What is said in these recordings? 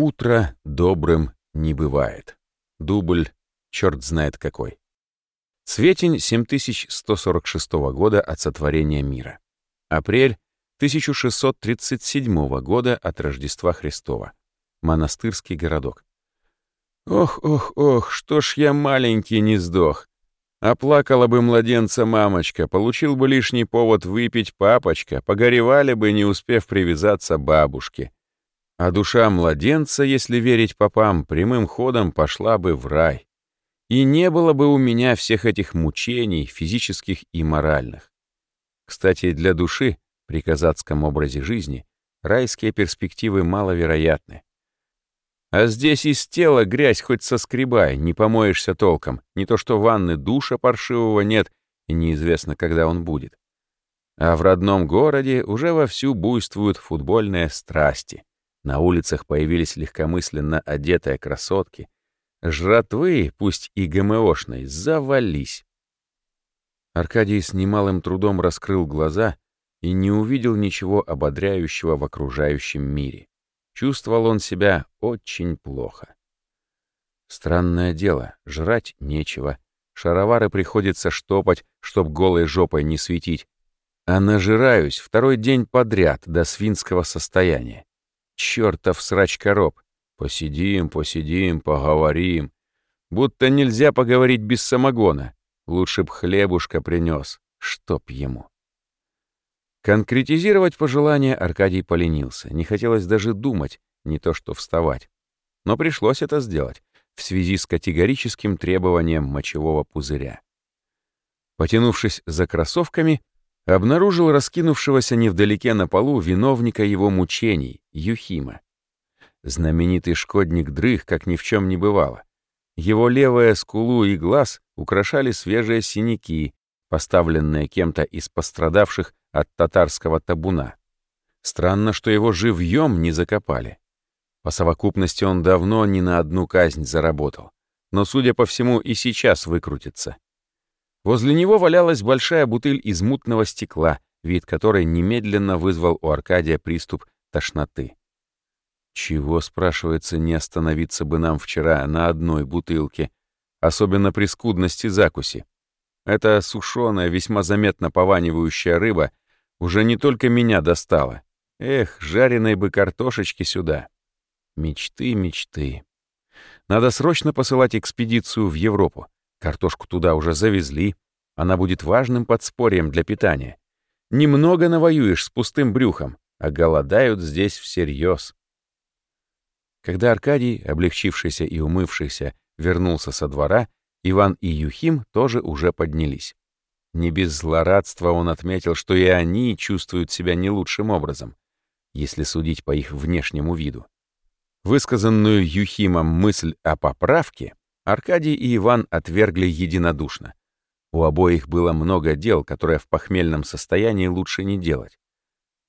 Утро добрым не бывает. Дубль, черт знает какой. Цветень 7146 года от сотворения мира. Апрель 1637 года от Рождества Христова. Монастырский городок. Ох, ох, ох, что ж я маленький не сдох. Оплакала бы младенца мамочка, получил бы лишний повод выпить папочка, погоревали бы, не успев привязаться бабушке. А душа младенца, если верить попам, прямым ходом пошла бы в рай. И не было бы у меня всех этих мучений, физических и моральных. Кстати, для души, при казацком образе жизни, райские перспективы маловероятны. А здесь из тела грязь хоть соскребай, не помоешься толком, не то что ванны душа паршивого нет, и неизвестно, когда он будет. А в родном городе уже вовсю буйствуют футбольные страсти. На улицах появились легкомысленно одетые красотки. Жратвы, пусть и ГМОшной, завались. Аркадий с немалым трудом раскрыл глаза и не увидел ничего ободряющего в окружающем мире. Чувствовал он себя очень плохо. Странное дело, жрать нечего. Шаровары приходится штопать, чтоб голой жопой не светить. А нажираюсь второй день подряд до свинского состояния. Чёртов срач-короб. Посидим, посидим, поговорим. Будто нельзя поговорить без самогона. Лучше б хлебушка принёс, чтоб ему. Конкретизировать пожелание Аркадий поленился. Не хотелось даже думать, не то что вставать. Но пришлось это сделать в связи с категорическим требованием мочевого пузыря. Потянувшись за кроссовками, обнаружил раскинувшегося невдалеке на полу виновника его мучений, Юхима. Знаменитый шкодник дрых, как ни в чем не бывало. Его левая скулу и глаз украшали свежие синяки, поставленные кем-то из пострадавших от татарского табуна. Странно, что его живьем не закопали. По совокупности он давно ни на одну казнь заработал, но, судя по всему, и сейчас выкрутится. Возле него валялась большая бутыль из мутного стекла, вид которой немедленно вызвал у Аркадия приступ тошноты. Чего, спрашивается, не остановиться бы нам вчера на одной бутылке, особенно при скудности закуси? Эта сушеная, весьма заметно пованивающая рыба уже не только меня достала. Эх, жареной бы картошечки сюда. Мечты, мечты. Надо срочно посылать экспедицию в Европу. Картошку туда уже завезли. Она будет важным подспорьем для питания. Немного навоюешь с пустым брюхом, а голодают здесь всерьез. Когда Аркадий, облегчившийся и умывшийся, вернулся со двора, Иван и Юхим тоже уже поднялись. Не без злорадства он отметил, что и они чувствуют себя не лучшим образом, если судить по их внешнему виду. Высказанную Юхимом мысль о поправке Аркадий и Иван отвергли единодушно. У обоих было много дел, которые в похмельном состоянии лучше не делать.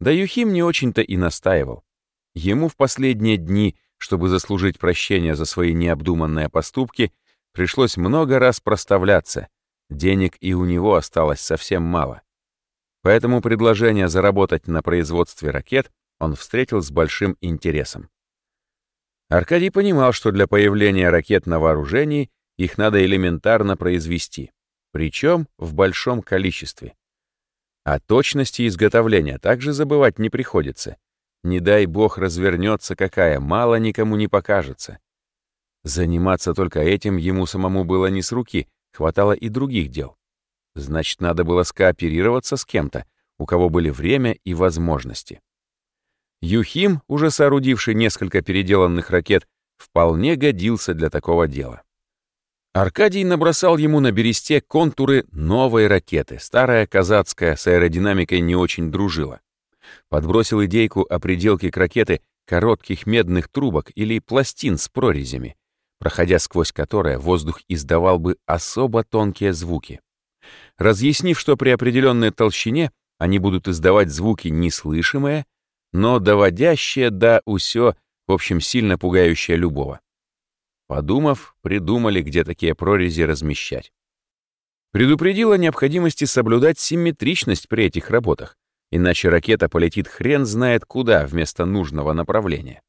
Да Юхим не очень-то и настаивал. Ему в последние дни, чтобы заслужить прощение за свои необдуманные поступки, пришлось много раз проставляться. Денег и у него осталось совсем мало. Поэтому предложение заработать на производстве ракет он встретил с большим интересом. Аркадий понимал, что для появления ракет на вооружении их надо элементарно произвести, причем в большом количестве. О точности изготовления также забывать не приходится. Не дай бог развернется какая, мало никому не покажется. Заниматься только этим ему самому было не с руки, хватало и других дел. Значит, надо было скооперироваться с кем-то, у кого были время и возможности. Юхим, уже соорудивший несколько переделанных ракет, вполне годился для такого дела. Аркадий набросал ему на бересте контуры новой ракеты. Старая казацкая с аэродинамикой не очень дружила. Подбросил идейку о приделке к ракеты коротких медных трубок или пластин с прорезями, проходя сквозь которые воздух издавал бы особо тонкие звуки. Разъяснив, что при определенной толщине они будут издавать звуки неслышимые, но доводящее до усё, в общем, сильно пугающее любого. Подумав, придумали, где такие прорези размещать. Предупредила необходимости соблюдать симметричность при этих работах, иначе ракета полетит хрен знает куда вместо нужного направления.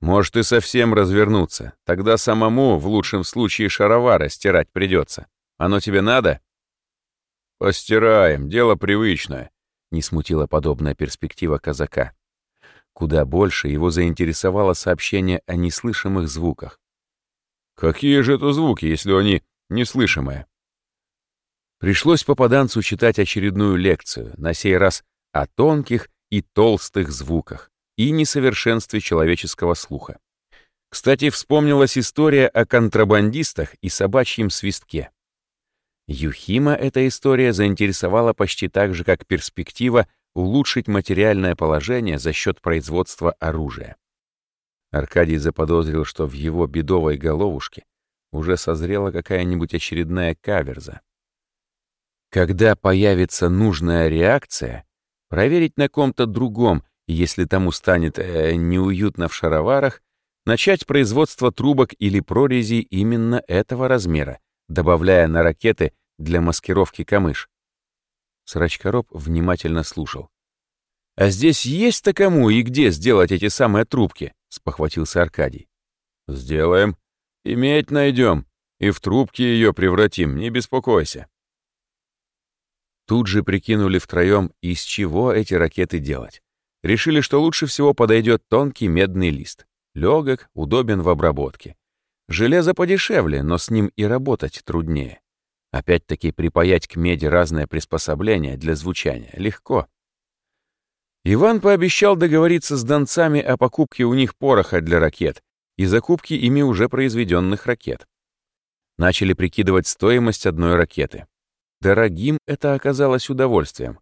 Может и совсем развернуться. Тогда самому, в лучшем случае, шаровары стирать придется. Оно тебе надо? Постираем, дело привычное. Не смутила подобная перспектива казака. Куда больше его заинтересовало сообщение о неслышимых звуках. Какие же это звуки, если они неслышимые? Пришлось попаданцу читать очередную лекцию, на сей раз о тонких и толстых звуках и несовершенстве человеческого слуха. Кстати, вспомнилась история о контрабандистах и собачьем свистке. Юхима эта история заинтересовала почти так же, как перспектива улучшить материальное положение за счет производства оружия. Аркадий заподозрил, что в его бедовой головушке уже созрела какая-нибудь очередная каверза. Когда появится нужная реакция, проверить на ком-то другом, если тому станет э, неуютно в шароварах, начать производство трубок или прорезей именно этого размера, добавляя на ракеты для маскировки камыш. Срачкороб внимательно слушал. «А здесь есть-то кому и где сделать эти самые трубки?» — спохватился Аркадий. «Сделаем. Иметь найдем. И в трубки ее превратим, не беспокойся». Тут же прикинули втроем, из чего эти ракеты делать. Решили, что лучше всего подойдет тонкий медный лист. Легок, удобен в обработке. Железо подешевле, но с ним и работать труднее. Опять-таки припаять к меди разное приспособление для звучания легко. Иван пообещал договориться с донцами о покупке у них пороха для ракет и закупке ими уже произведенных ракет. Начали прикидывать стоимость одной ракеты. Дорогим это оказалось удовольствием.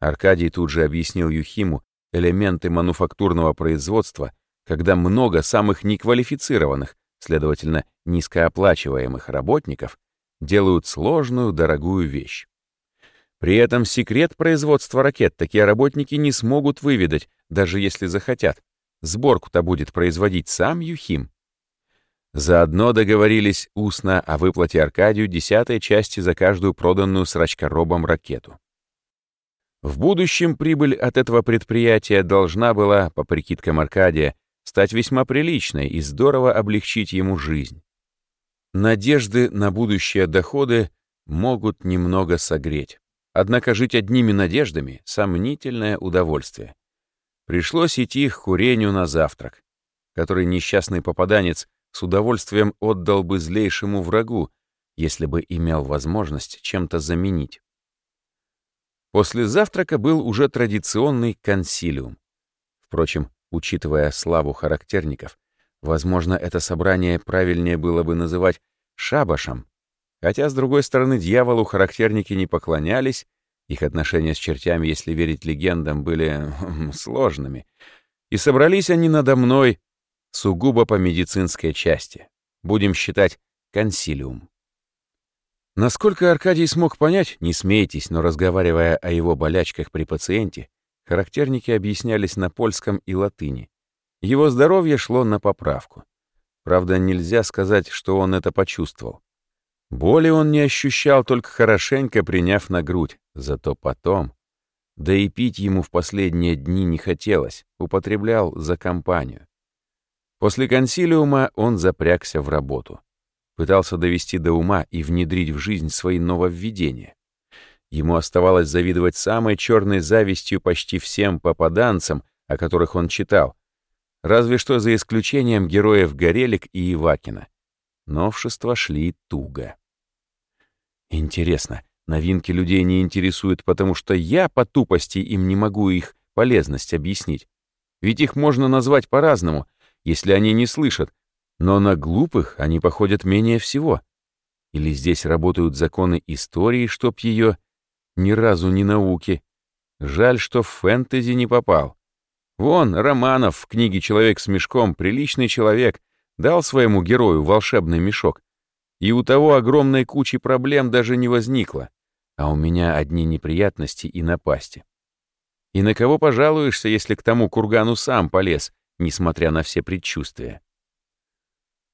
Аркадий тут же объяснил Юхиму элементы мануфактурного производства, когда много самых неквалифицированных, следовательно, низкооплачиваемых работников делают сложную, дорогую вещь. При этом секрет производства ракет такие работники не смогут выведать, даже если захотят. Сборку-то будет производить сам Юхим. Заодно договорились устно о выплате Аркадию десятой части за каждую проданную срачкоробом ракету. В будущем прибыль от этого предприятия должна была, по прикидкам Аркадия, стать весьма приличной и здорово облегчить ему жизнь. Надежды на будущие доходы могут немного согреть. Однако жить одними надеждами — сомнительное удовольствие. Пришлось идти к курению на завтрак, который несчастный попаданец с удовольствием отдал бы злейшему врагу, если бы имел возможность чем-то заменить. После завтрака был уже традиционный консилиум. Впрочем, учитывая славу характерников, Возможно, это собрание правильнее было бы называть шабашем. Хотя, с другой стороны, дьяволу характерники не поклонялись, их отношения с чертями, если верить легендам, были хм, сложными. И собрались они надо мной сугубо по медицинской части. Будем считать консилиум. Насколько Аркадий смог понять, не смейтесь, но разговаривая о его болячках при пациенте, характерники объяснялись на польском и латыни. Его здоровье шло на поправку. Правда, нельзя сказать, что он это почувствовал. Боли он не ощущал, только хорошенько приняв на грудь. Зато потом... Да и пить ему в последние дни не хотелось, употреблял за компанию. После консилиума он запрягся в работу. Пытался довести до ума и внедрить в жизнь свои нововведения. Ему оставалось завидовать самой черной завистью почти всем попаданцам, о которых он читал, Разве что за исключением героев Горелик и Ивакина. Новшества шли туго. Интересно, новинки людей не интересуют, потому что я по тупости им не могу их полезность объяснить. Ведь их можно назвать по-разному, если они не слышат, но на глупых они походят менее всего. Или здесь работают законы истории, чтоб ее ни разу не науки. Жаль, что в фэнтези не попал. Вон, Романов в книге «Человек с мешком» приличный человек дал своему герою волшебный мешок. И у того огромной кучи проблем даже не возникло. А у меня одни неприятности и напасти. И на кого пожалуешься, если к тому кургану сам полез, несмотря на все предчувствия?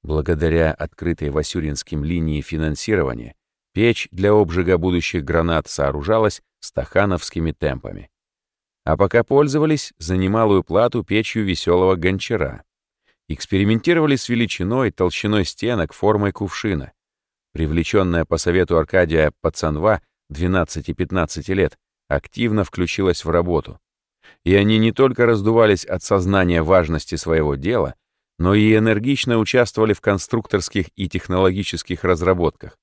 Благодаря открытой Васюринским линии финансирования, печь для обжига будущих гранат сооружалась стахановскими темпами. А пока пользовались за немалую плату печью веселого гончара. Экспериментировали с величиной, толщиной стенок, формой кувшина. Привлеченная по совету Аркадия пацанва 12-15 лет активно включилась в работу. И они не только раздувались от сознания важности своего дела, но и энергично участвовали в конструкторских и технологических разработках.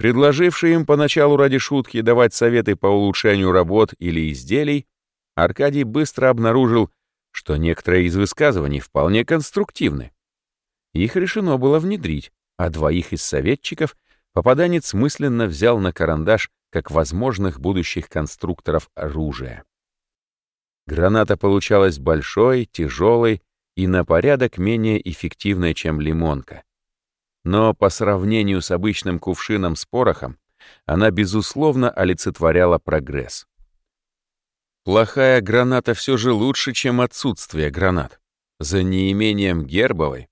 Предложивший им поначалу ради шутки давать советы по улучшению работ или изделий, Аркадий быстро обнаружил, что некоторые из высказываний вполне конструктивны. Их решено было внедрить, а двоих из советчиков попаданец мысленно взял на карандаш как возможных будущих конструкторов оружия. Граната получалась большой, тяжелой и на порядок менее эффективной, чем лимонка. Но по сравнению с обычным кувшином с порохом, она, безусловно, олицетворяла прогресс. Плохая граната все же лучше, чем отсутствие гранат. За неимением гербовой.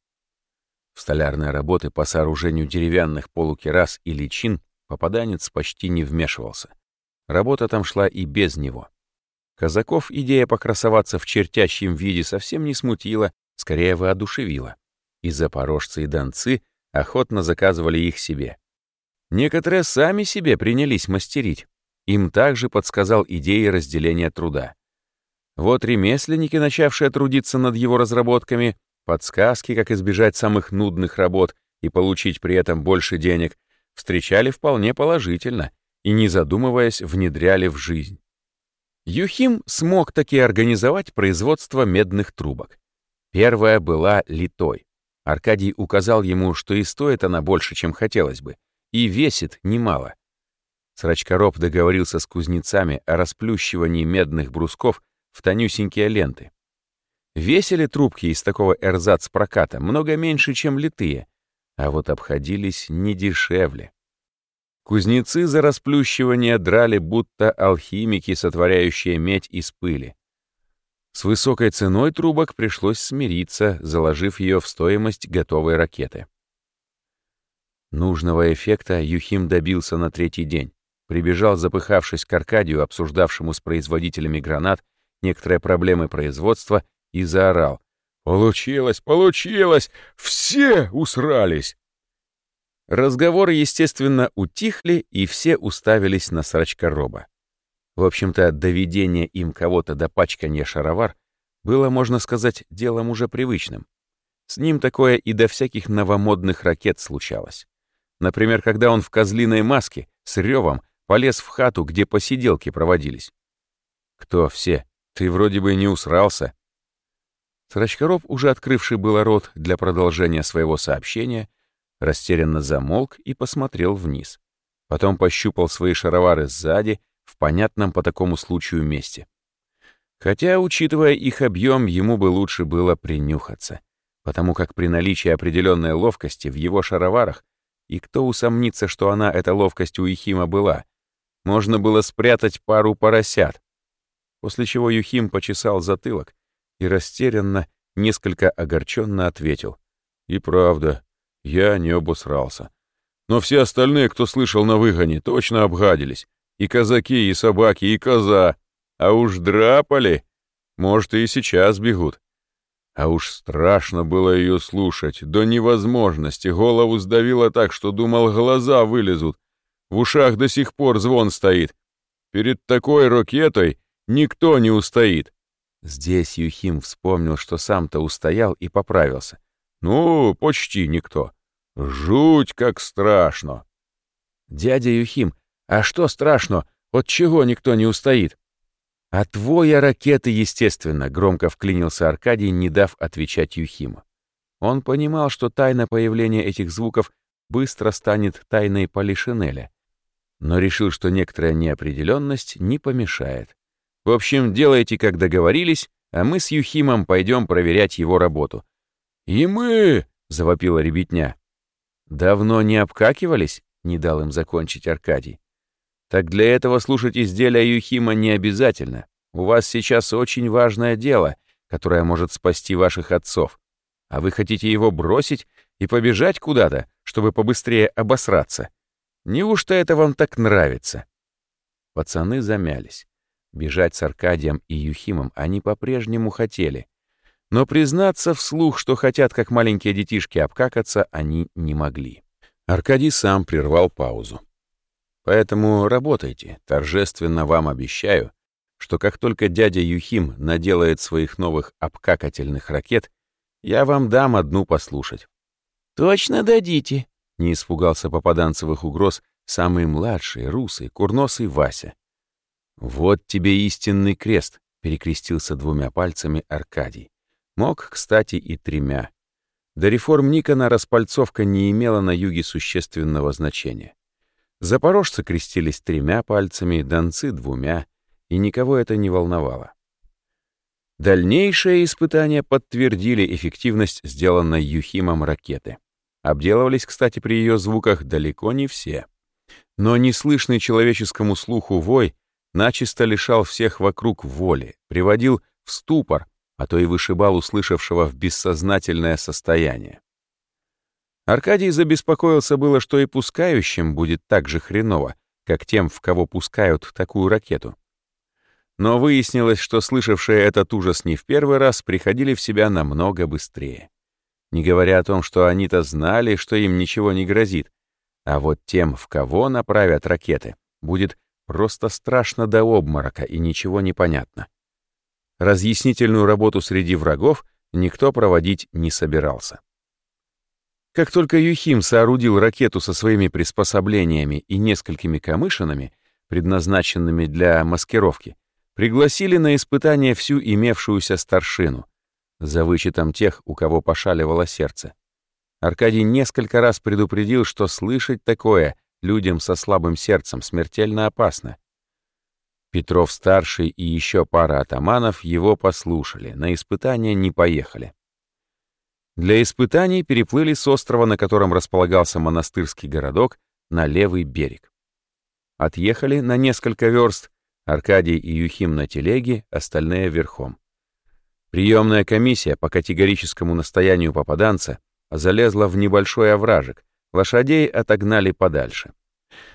В столярные работы по сооружению деревянных полукерас и личин попаданец почти не вмешивался. Работа там шла и без него. Казаков идея покрасоваться в чертящем виде совсем не смутила, скорее воодушевила. И запорожцы и донцы охотно заказывали их себе. Некоторые сами себе принялись мастерить. Им также подсказал идеи разделения труда. Вот ремесленники, начавшие трудиться над его разработками, подсказки, как избежать самых нудных работ и получить при этом больше денег, встречали вполне положительно и, не задумываясь, внедряли в жизнь. Юхим смог таки организовать производство медных трубок. Первая была литой. Аркадий указал ему, что и стоит она больше, чем хотелось бы, и весит немало. Срачкороб договорился с кузнецами о расплющивании медных брусков в тонюсенькие ленты. Весили трубки из такого эрзац-проката много меньше, чем литые, а вот обходились не дешевле. Кузнецы за расплющивание драли, будто алхимики, сотворяющие медь из пыли. С высокой ценой трубок пришлось смириться, заложив ее в стоимость готовой ракеты. Нужного эффекта Юхим добился на третий день. Прибежал, запыхавшись к Аркадию, обсуждавшему с производителями гранат некоторые проблемы производства, и заорал. «Получилось, получилось! Все усрались!» Разговоры, естественно, утихли, и все уставились на срачка-роба. В общем-то, доведение им кого-то до пачкания шаровар было, можно сказать, делом уже привычным. С ним такое и до всяких новомодных ракет случалось. Например, когда он в козлиной маске с ревом полез в хату, где посиделки проводились. «Кто все? Ты вроде бы не усрался». Срачкороб, уже открывший было рот для продолжения своего сообщения, растерянно замолк и посмотрел вниз. Потом пощупал свои шаровары сзади, понятном по такому случаю месте. Хотя, учитывая их объем, ему бы лучше было принюхаться, потому как при наличии определенной ловкости в его шароварах, и кто усомнится, что она, эта ловкость у Ехима была, можно было спрятать пару поросят. После чего Юхим почесал затылок и растерянно, несколько огорченно ответил. «И правда, я не обосрался. Но все остальные, кто слышал на выгоне, точно обгадились. И казаки, и собаки, и коза. А уж драпали. Может, и сейчас бегут. А уж страшно было ее слушать, до невозможности. Голову сдавило так, что думал, глаза вылезут. В ушах до сих пор звон стоит. Перед такой ракетой никто не устоит. Здесь Юхим вспомнил, что сам-то устоял и поправился. Ну, почти никто. Жуть как страшно. Дядя Юхим, а что страшно? От чего никто не устоит? От твоя ракеты, естественно, громко вклинился Аркадий, не дав отвечать Юхиму. Он понимал, что тайна появления этих звуков быстро станет тайной Полишинеля, но решил, что некоторая неопределенность не помешает. В общем, делайте, как договорились, а мы с Юхимом пойдем проверять его работу. «И мы!» — завопила ребятня. «Давно не обкакивались?» — не дал им закончить Аркадий. «Так для этого слушать изделия Юхима не обязательно. У вас сейчас очень важное дело, которое может спасти ваших отцов. А вы хотите его бросить и побежать куда-то, чтобы побыстрее обосраться? Неужто это вам так нравится?» Пацаны замялись. Бежать с Аркадием и Юхимом они по-прежнему хотели. Но признаться вслух, что хотят, как маленькие детишки, обкакаться, они не могли. Аркадий сам прервал паузу. Поэтому работайте, торжественно вам обещаю, что как только дядя Юхим наделает своих новых обкакательных ракет, я вам дам одну послушать. «Точно дадите?» — не испугался попаданцевых угроз самый младший, русый, курносый Вася. «Вот тебе истинный крест», — перекрестился двумя пальцами Аркадий. Мог, кстати, и тремя. До реформ Никона распальцовка не имела на юге существенного значения. Запорожцы крестились тремя пальцами, донцы — двумя, и никого это не волновало. Дальнейшие испытания подтвердили эффективность сделанной Юхимом ракеты. Обделывались, кстати, при ее звуках далеко не все. Но неслышный человеческому слуху вой начисто лишал всех вокруг воли, приводил в ступор, а то и вышибал услышавшего в бессознательное состояние. Аркадий забеспокоился было, что и пускающим будет так же хреново, как тем, в кого пускают такую ракету. Но выяснилось, что слышавшие этот ужас не в первый раз приходили в себя намного быстрее. Не говоря о том, что они-то знали, что им ничего не грозит, а вот тем, в кого направят ракеты, будет просто страшно до обморока и ничего не понятно. Разъяснительную работу среди врагов никто проводить не собирался. Как только Юхим соорудил ракету со своими приспособлениями и несколькими камышинами, предназначенными для маскировки, пригласили на испытание всю имевшуюся старшину, за вычетом тех, у кого пошаливало сердце. Аркадий несколько раз предупредил, что слышать такое людям со слабым сердцем смертельно опасно. Петров-старший и еще пара атаманов его послушали, на испытания не поехали. Для испытаний переплыли с острова, на котором располагался монастырский городок, на левый берег. Отъехали на несколько верст, Аркадий и Юхим на телеге, остальные верхом. Приемная комиссия по категорическому настоянию попаданца залезла в небольшой овражек, лошадей отогнали подальше.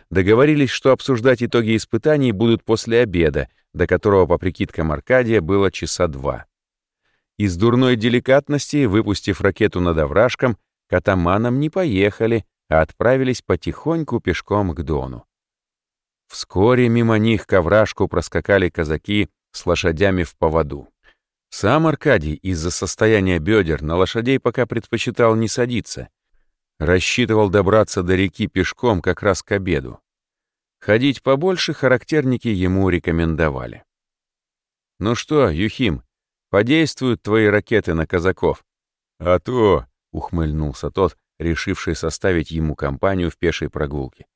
Договорились, что обсуждать итоги испытаний будут после обеда, до которого, по прикидкам Аркадия, было часа два. Из дурной деликатности, выпустив ракету над овражком, к не поехали, а отправились потихоньку пешком к Дону. Вскоре мимо них к овражку проскакали казаки с лошадями в поводу. Сам Аркадий из-за состояния бедер на лошадей пока предпочитал не садиться. Рассчитывал добраться до реки пешком как раз к обеду. Ходить побольше характерники ему рекомендовали. «Ну что, Юхим, Подействуют твои ракеты на казаков. А то, ухмыльнулся тот, решивший составить ему компанию в пешей прогулке.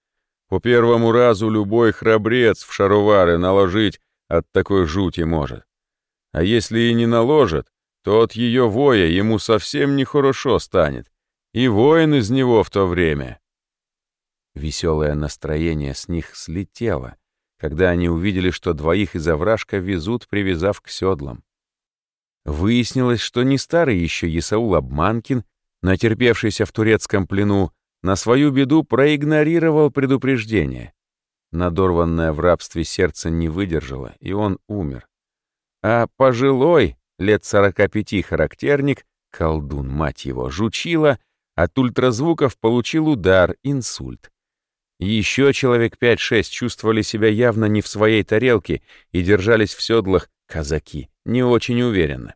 По первому разу любой храбрец в шаровары наложить от такой жути может. А если и не наложит, то от ее воя ему совсем нехорошо станет. И воин из него в то время. Веселое настроение с них слетело, когда они увидели, что двоих из овражка везут, привязав к седлам. Выяснилось, что не старый еще Исаул Обманкин, натерпевшийся в турецком плену, на свою беду проигнорировал предупреждение. Надорванное в рабстве сердце не выдержало, и он умер. А пожилой, лет сорока пяти характерник, колдун, мать его, жучила, от ультразвуков получил удар, инсульт. Еще человек пять-шесть чувствовали себя явно не в своей тарелке и держались в седлах казаки, не очень уверенно.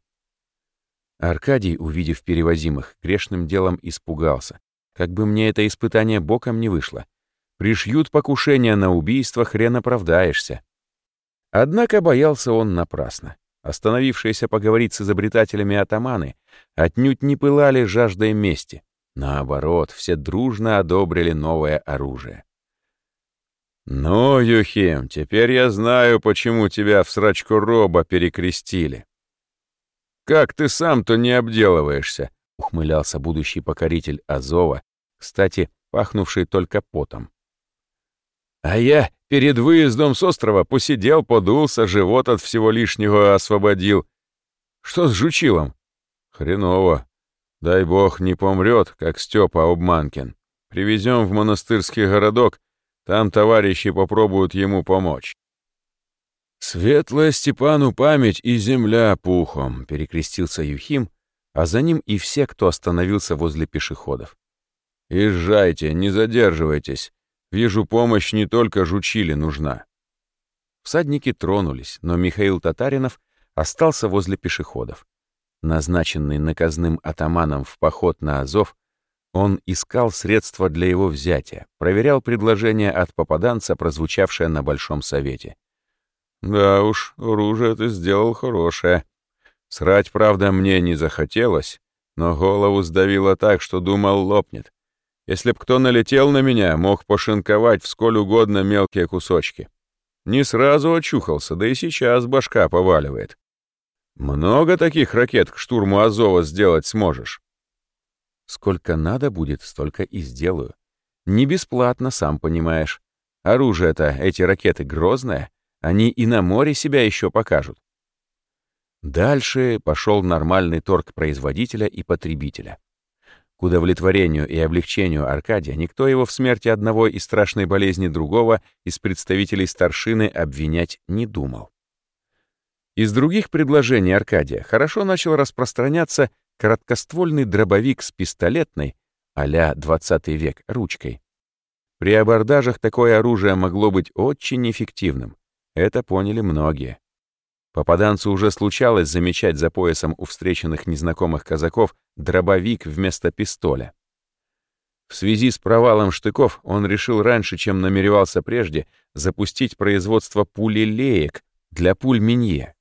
Аркадий, увидев перевозимых, грешным делом испугался. Как бы мне это испытание боком не вышло. Пришьют покушение на убийство, хрен оправдаешься. Однако боялся он напрасно. Остановившиеся поговорить с изобретателями атаманы отнюдь не пылали жаждой мести. Наоборот, все дружно одобрили новое оружие. «Ну, Юхим, теперь я знаю, почему тебя в срачку роба перекрестили. «Как ты сам-то не обделываешься?» — ухмылялся будущий покоритель Азова, кстати, пахнувший только потом. «А я перед выездом с острова посидел, подулся, живот от всего лишнего освободил. Что с жучилом?» «Хреново. Дай бог не помрет, как Степа Обманкин. Привезем в монастырский городок, там товарищи попробуют ему помочь». «Светлая Степану память и земля пухом», — перекрестился Юхим, а за ним и все, кто остановился возле пешеходов. «Езжайте, не задерживайтесь. Вижу, помощь не только жучили нужна». Всадники тронулись, но Михаил Татаринов остался возле пешеходов. Назначенный наказным атаманом в поход на Азов, он искал средства для его взятия, проверял предложение от попаданца, прозвучавшее на Большом Совете. Да уж, оружие ты сделал хорошее. Срать, правда, мне не захотелось, но голову сдавило так, что думал лопнет. Если б кто налетел на меня, мог пошинковать в сколь угодно мелкие кусочки. Не сразу очухался, да и сейчас башка поваливает. Много таких ракет к штурму Азова сделать сможешь? Сколько надо будет, столько и сделаю. Не бесплатно, сам понимаешь. Оружие-то, эти ракеты, грозное — они и на море себя еще покажут. Дальше пошел нормальный торг производителя и потребителя. К удовлетворению и облегчению Аркадия никто его в смерти одного и страшной болезни другого из представителей старшины обвинять не думал. Из других предложений Аркадия хорошо начал распространяться короткоствольный дробовик с пистолетной, а-ля 20 век, ручкой. При абордажах такое оружие могло быть очень эффективным. Это поняли многие. Попаданцу уже случалось замечать за поясом у встреченных незнакомых казаков дробовик вместо пистоля. В связи с провалом штыков он решил раньше, чем намеревался прежде, запустить производство пули-леек для пуль Минье.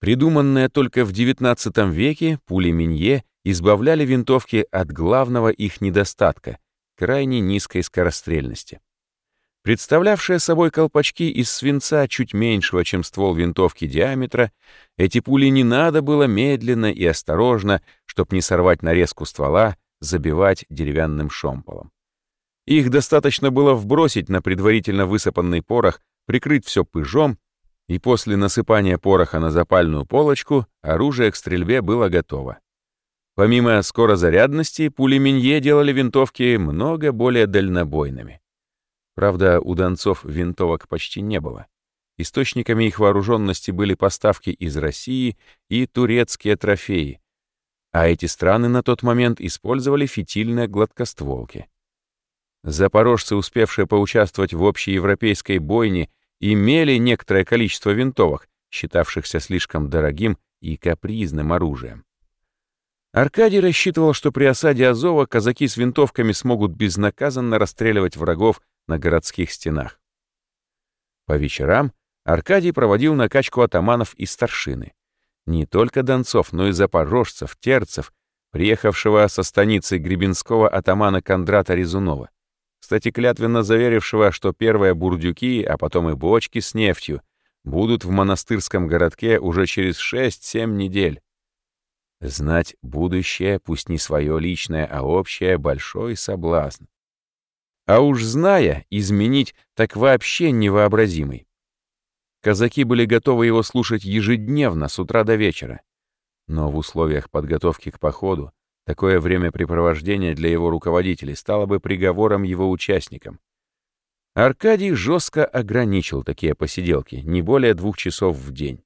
Придуманные только в XIX веке, пули Минье избавляли винтовки от главного их недостатка — крайне низкой скорострельности. Представлявшие собой колпачки из свинца чуть меньшего, чем ствол винтовки диаметра, эти пули не надо было медленно и осторожно, чтоб не сорвать нарезку ствола, забивать деревянным шомполом. Их достаточно было вбросить на предварительно высыпанный порох, прикрыть все пыжом, и после насыпания пороха на запальную полочку оружие к стрельбе было готово. Помимо скорозарядности, пули Минье делали винтовки много более дальнобойными. Правда, у донцов винтовок почти не было. Источниками их вооруженности были поставки из России и турецкие трофеи, а эти страны на тот момент использовали фитильные гладкостволки. Запорожцы, успевшие поучаствовать в общеевропейской бойне, имели некоторое количество винтовок, считавшихся слишком дорогим и капризным оружием. Аркадий рассчитывал, что при осаде Азова казаки с винтовками смогут безнаказанно расстреливать врагов на городских стенах. По вечерам Аркадий проводил накачку атаманов и старшины. Не только донцов, но и запорожцев, терцев, приехавшего со станицы Гребенского атамана Кондрата Резунова, кстати, клятвенно заверившего, что первые бурдюки, а потом и бочки с нефтью будут в монастырском городке уже через 6-7 недель. Знать будущее, пусть не свое личное, а общее, большой соблазн. А уж зная, изменить так вообще невообразимый. Казаки были готовы его слушать ежедневно, с утра до вечера. Но в условиях подготовки к походу такое времяпрепровождение для его руководителей стало бы приговором его участникам. Аркадий жестко ограничил такие посиделки, не более двух часов в день.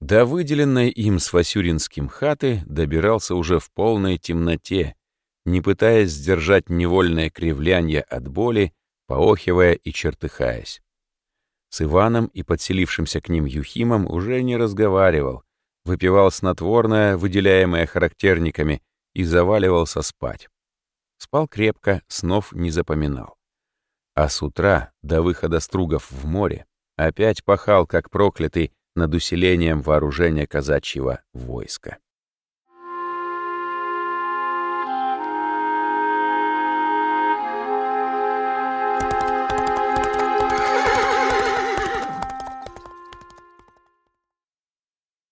До выделенной им с Васюринским хаты добирался уже в полной темноте, не пытаясь сдержать невольное кривляние от боли, поохивая и чертыхаясь. С Иваном и подселившимся к ним Юхимом уже не разговаривал, выпивал снотворное, выделяемое характерниками, и заваливался спать. Спал крепко, снов не запоминал. А с утра, до выхода стругов в море, опять пахал, как проклятый, над усилением вооружения казачьего войска.